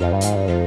Dạ Bye.